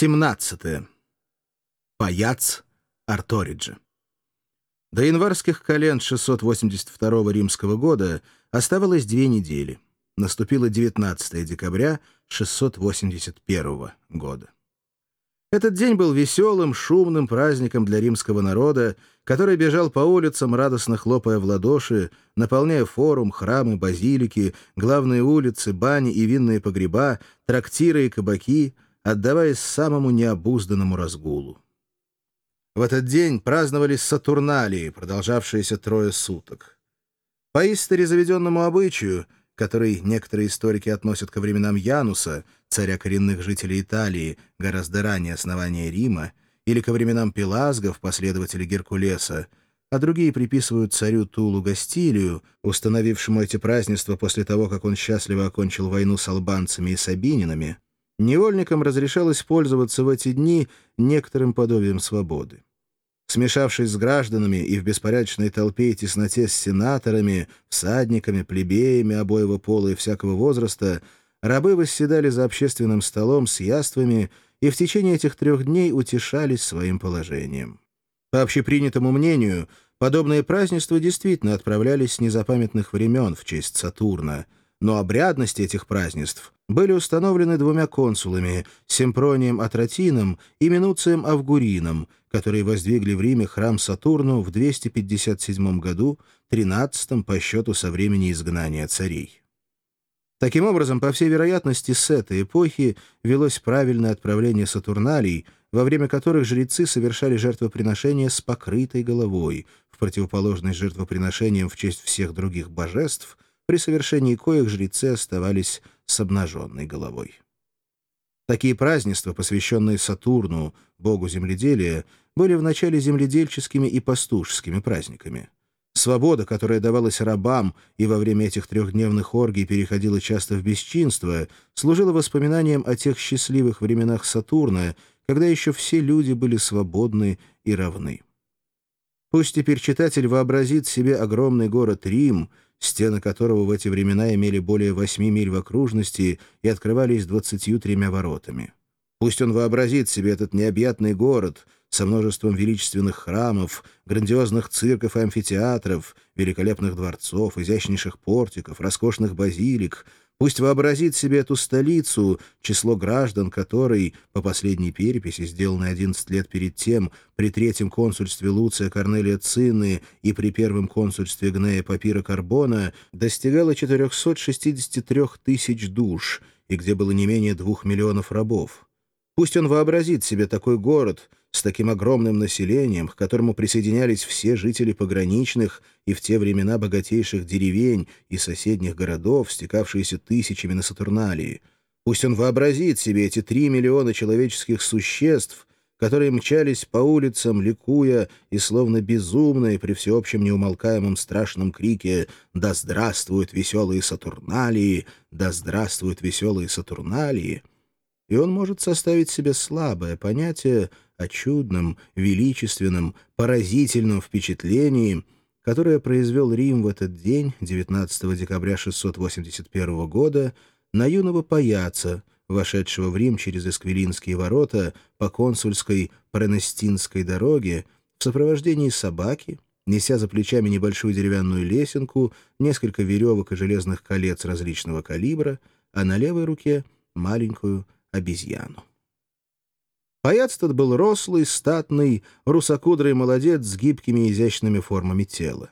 17. Паяц Арториджа. До январских колен 682 римского года оставалось две недели. Наступило 19 декабря 681 года. Этот день был веселым, шумным праздником для римского народа, который бежал по улицам, радостно хлопая в ладоши, наполняя форум, храмы, базилики, главные улицы, бани и винные погреба, трактиры и кабаки — отдаваясь самому необузданному разгулу. В этот день праздновались Сатурналии, продолжавшиеся трое суток. По истори заведенному обычаю, который некоторые историки относят ко временам Януса, царя коренных жителей Италии, гораздо ранее основания Рима, или ко временам Пелазгов, последователей Геркулеса, а другие приписывают царю Тулу Гастилию, установившему эти празднества после того, как он счастливо окончил войну с албанцами и сабининами, Невольникам разрешалось пользоваться в эти дни некоторым подобием свободы. Смешавшись с гражданами и в беспорядочной толпе и тесноте с сенаторами, всадниками, плебеями обоего пола и всякого возраста, рабы восседали за общественным столом с яствами и в течение этих трех дней утешались своим положением. По общепринятому мнению, подобные празднества действительно отправлялись с незапамятных времен в честь Сатурна — но обрядности этих празднеств были установлены двумя консулами — Семпронием Атратином и Минуцием Авгурином, которые воздвигли в Риме храм Сатурну в 257 году, 13 по счету со времени изгнания царей. Таким образом, по всей вероятности, с этой эпохи велось правильное отправление Сатурналей, во время которых жрецы совершали жертвоприношения с покрытой головой, в противоположность жертвоприношениям в честь всех других божеств — при совершении коих жрецы оставались с обнаженной головой. Такие празднества, посвященные Сатурну, богу земледелия, были вначале земледельческими и пастушескими праздниками. Свобода, которая давалась рабам и во время этих трехдневных оргий переходила часто в бесчинство, служила воспоминанием о тех счастливых временах Сатурна, когда еще все люди были свободны и равны. Пусть теперь читатель вообразит себе огромный город Рим — стены которого в эти времена имели более восьми миль в окружности и открывались двадцатью тремя воротами. Пусть он вообразит себе этот необъятный город со множеством величественных храмов, грандиозных цирков и амфитеатров, великолепных дворцов, изящнейших портиков, роскошных базилик — Пусть вообразит себе эту столицу, число граждан которой, по последней переписи, сделанной 11 лет перед тем, при третьем консульстве Луция Корнелия Цинны и при первом консульстве Гнея Папира Карбона, достигало 463 тысяч душ, и где было не менее двух миллионов рабов. Пусть он вообразит себе такой город — с таким огромным населением, к которому присоединялись все жители пограничных и в те времена богатейших деревень и соседних городов, стекавшиеся тысячами на Сатурналии. Пусть он вообразит себе эти три миллиона человеческих существ, которые мчались по улицам, ликуя и словно безумные при всеобщем неумолкаемом страшном крике «Да здравствуют веселые Сатурналии! Да здравствуют веселые Сатурналии!» И он может составить себе слабое понятие о чудном, величественном, поразительном впечатлении, которое произвел Рим в этот день, 19 декабря 681 года, на юного паяца, вошедшего в Рим через Эсквилинские ворота по консульской Пренестинской дороге в сопровождении собаки, неся за плечами небольшую деревянную лесенку, несколько веревок и железных колец различного калибра, а на левой руке — маленькую обезьяну. Паяц тот был рослый, статный, русокудрый молодец с гибкими изящными формами тела.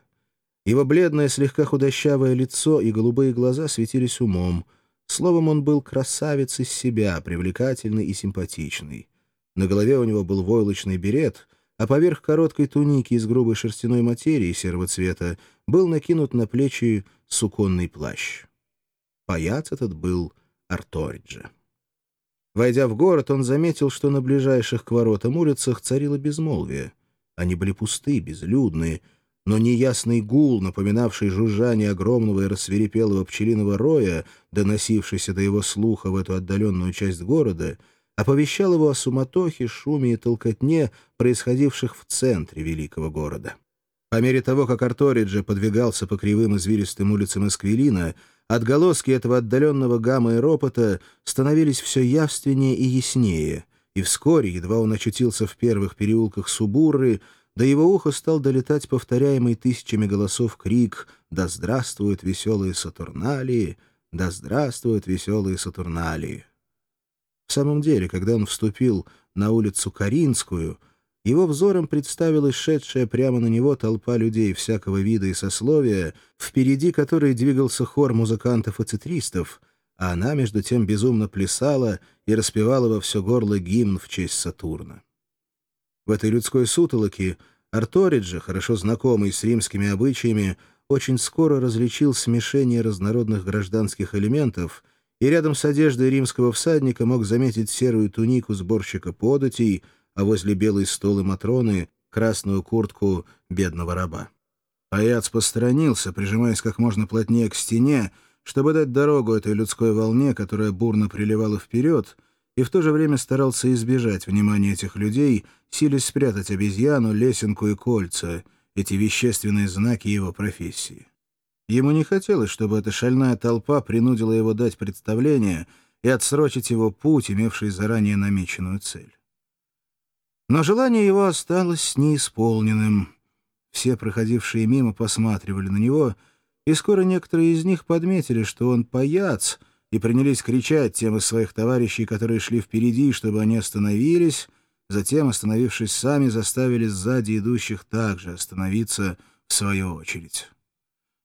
Его бледное, слегка худощавое лицо и голубые глаза светились умом. Словом, он был красавец из себя, привлекательный и симпатичный. На голове у него был войлочный берет, а поверх короткой туники из грубой шерстяной материи серого цвета был накинут на плечи суконный плащ. Паяц этот был Арториджа. Войдя в город, он заметил, что на ближайших к воротам улицах царило безмолвие. Они были пусты, безлюдные, но неясный гул, напоминавший жужжание огромного и рассверепелого пчелиного роя, доносившийся до его слуха в эту отдаленную часть города, оповещал его о суматохе, шуме и толкотне, происходивших в центре великого города. По мере того, как Арториджи подвигался по кривым извилистым улицам Эсквилина, Отголоски этого отдаленного гамма и ропота становились все явственнее и яснее, и вскоре, едва он очутился в первых переулках Субурры, до его уха стал долетать повторяемый тысячами голосов крик «Да здравствуют веселые Сатурналии! Да здравствуют веселые Сатурналии!» В самом деле, когда он вступил на улицу Каринскую, его взором представилась шедшая прямо на него толпа людей всякого вида и сословия, впереди которой двигался хор музыкантов и цитристов, а она, между тем, безумно плясала и распевала во все горло гимн в честь Сатурна. В этой людской сутолоке Арториджа, хорошо знакомый с римскими обычаями, очень скоро различил смешение разнородных гражданских элементов — и рядом с одеждой римского всадника мог заметить серую тунику сборщика податей, а возле белой столы Матроны — красную куртку бедного раба. Аяц посторонился, прижимаясь как можно плотнее к стене, чтобы дать дорогу этой людской волне, которая бурно приливала вперед, и в то же время старался избежать внимания этих людей, силясь спрятать обезьяну, лесенку и кольца, эти вещественные знаки его профессии. Ему не хотелось, чтобы эта шальная толпа принудила его дать представление и отсрочить его путь, имевший заранее намеченную цель. Но желание его осталось неисполненным. Все проходившие мимо посматривали на него, и скоро некоторые из них подметили, что он паяц, и принялись кричать тем из своих товарищей, которые шли впереди, чтобы они остановились, затем, остановившись сами, заставили сзади идущих также остановиться в свою очередь.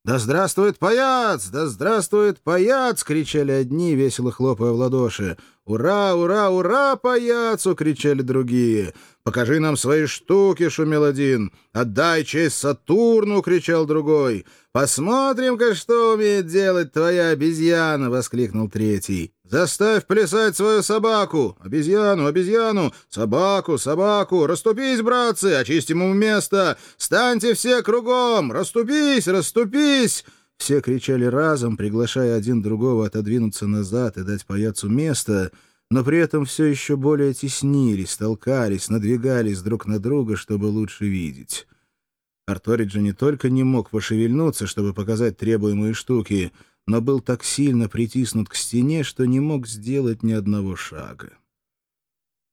«Да здравствует паяц! Да здравствует паяц!» — кричали одни, весело хлопая в ладоши. «Ура, ура, ура, паяцу!» — кричали другие. «Покажи нам свои штуки!» — шумел один. «Отдай честь Сатурну!» — кричал другой. «Посмотрим-ка, что умеет делать твоя обезьяна!» — воскликнул третий. «Заставь плясать свою собаку! Обезьяну, обезьяну! Собаку, собаку! Раступись, братцы! Очистим ему место! Станьте все кругом! Раступись, раступись!» Все кричали разом, приглашая один другого отодвинуться назад и дать паяцу место, но при этом все еще более теснились, толкались, надвигались друг на друга, чтобы лучше видеть. Арториджи не только не мог пошевельнуться, чтобы показать требуемые штуки, но был так сильно притиснут к стене, что не мог сделать ни одного шага.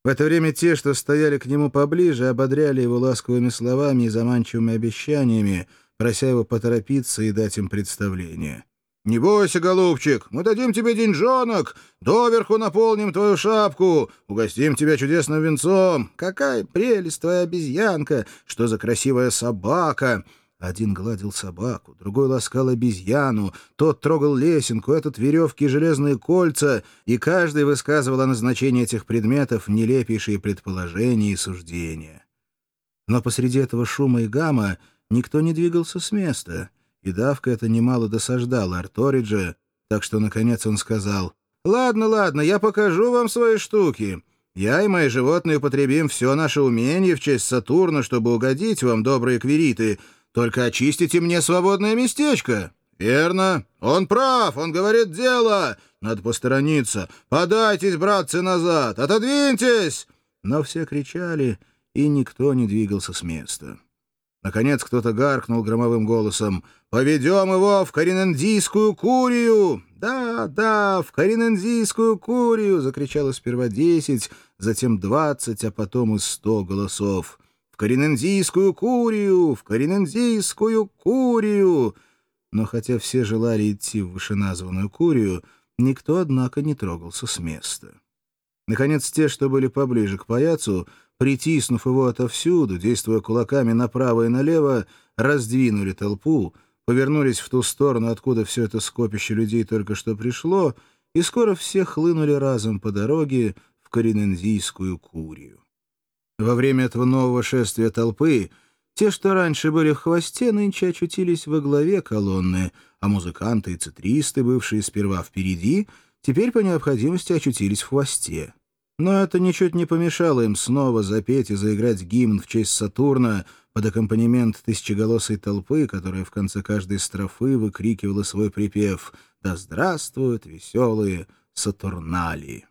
В это время те, что стояли к нему поближе, ободряли его ласковыми словами и заманчивыми обещаниями, прося его поторопиться и дать им представление. «Не бойся, голубчик, мы дадим тебе деньжонок, доверху наполним твою шапку, угостим тебя чудесным венцом. Какая прелесть твоя обезьянка! Что за красивая собака!» Один гладил собаку, другой ласкал обезьяну, тот трогал лесенку, этот веревки и железные кольца, и каждый высказывал о назначении этих предметов нелепейшие предположения и суждения. Но посреди этого шума и гамма никто не двигался с места, и давка это немало досаждала Арториджа, так что, наконец, он сказал, «Ладно, ладно, я покажу вам свои штуки. Я и мои животные употребим все наше умение в честь Сатурна, чтобы угодить вам, добрые квириты, только очистите мне свободное местечко». «Верно. Он прав. Он говорит дело. Надо посторониться. Подайтесь, братцы, назад. Отодвиньтесь!» Но все кричали, и никто не двигался с места. Наконец кто-то гаркнул громовым голосом. «Поведем его в Коринендийскую курию!» «Да, да, в Коринендийскую курию!» — закричало сперва десять, затем двадцать, а потом и сто голосов. «В Коринендийскую курию! В Коринендийскую курию!» Но хотя все желали идти в вышеназванную курию, никто, однако, не трогался с места. Наконец, те, что были поближе к паяцу, притиснув его отовсюду, действуя кулаками направо и налево, раздвинули толпу, повернулись в ту сторону, откуда все это скопище людей только что пришло, и скоро все хлынули разом по дороге в Коринензийскую курию. Во время этого нового шествия толпы те, что раньше были в хвосте, нынче очутились во главе колонны, а музыканты и цитристы, бывшие сперва впереди, теперь по необходимости очутились в хвосте. Но это ничуть не помешало им снова запеть и заиграть гимн в честь Сатурна под аккомпанемент тысячеголосой толпы, которая в конце каждой строфы выкрикивала свой припев «Да здравствуют веселые Сатурналии!».